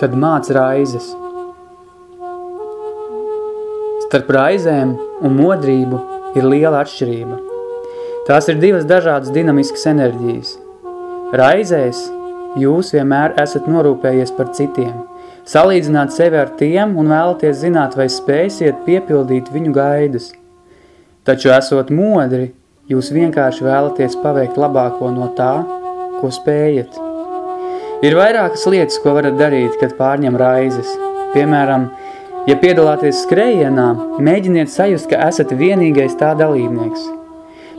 kad māc raizes. Starp raizēm un modrību ir liela atšķirība. Tās ir divas dažādas dinamiskas enerģijas. Raizēs jūs vienmēr esat norūpējies par citiem, salīdzināt sevi ar tiem un vēlaties zināt, vai spēsiet piepildīt viņu gaidas. Taču esot modri, jūs vienkārši vēlaties paveikt labāko no tā, ko spējat. Ir vairākas lietas, ko varat darīt, kad pārņem raizes. Piemēram, ja piedalāties skrējienā, mēģiniet sajust, ka esat vienīgais tā dalībnieks.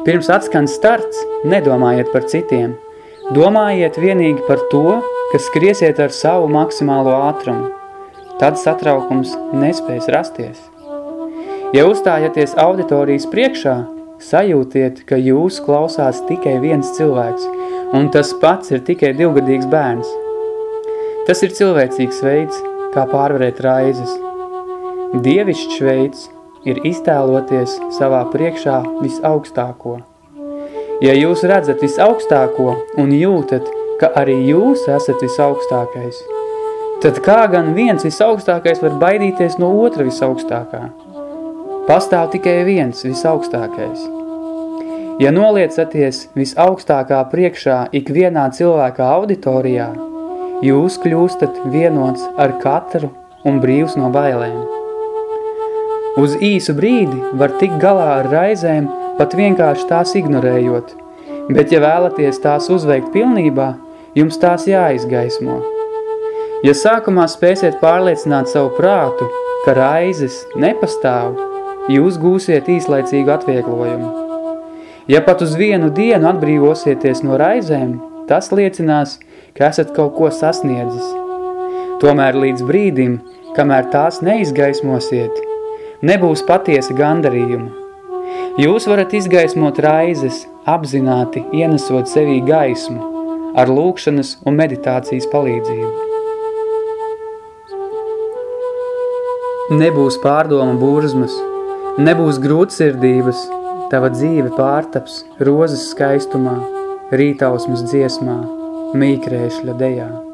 Pirms atskan starts, nedomājiet par citiem. Domājiet vienīgi par to, ka skriesiet ar savu maksimālo ātrumu. Tad satraukums nespēs rasties. Ja uzstājaties auditorijas priekšā, sajūtiet, ka jūs klausās tikai viens cilvēks – un tas pats ir tikai divgadīgs bērns. Tas ir cilvēcīgs veids, kā pārvarēt raizes. Dievišķs veids ir iztēloties savā priekšā visaugstāko. Ja jūs redzat visaugstāko un jūtat, ka arī jūs esat visaugstākais, tad kā gan viens visaugstākais var baidīties no otra visaugstākā? Pastāv tikai viens visaugstākais – Ja noliecaties visaugstākā priekšā ikvienā cilvēka auditorijā, jūs kļūstat vienots ar katru un brīvs no bailēm. Uz īsu brīdi var tikt galā ar raizēm, pat vienkārši tās ignorējot, bet ja vēlaties tās uzveikt pilnībā, jums tās jāizgaismo. Ja sākumā spēsiet pārliecināt savu prātu, ka raizes nepastāv, jūs gūsiet īslaicīgu atvieglojumu. Ja pat uz vienu dienu atbrīvosieties no raizēm, tas liecinās, ka esat kaut ko sasniedzis. Tomēr līdz brīdim, kamēr tās neizgaismosiet, nebūs patiesa gandarījuma. Jūs varat izgaismot raizes, apzināti ienesot sevī gaismu, ar lūkšanas un meditācijas palīdzību. Nebūs pārdoma burzmas, nebūs grūtsirdības, Tava dzīve pārtaps rozes skaistumā, rītausmas dziesmā, mīkrēšļa dejā.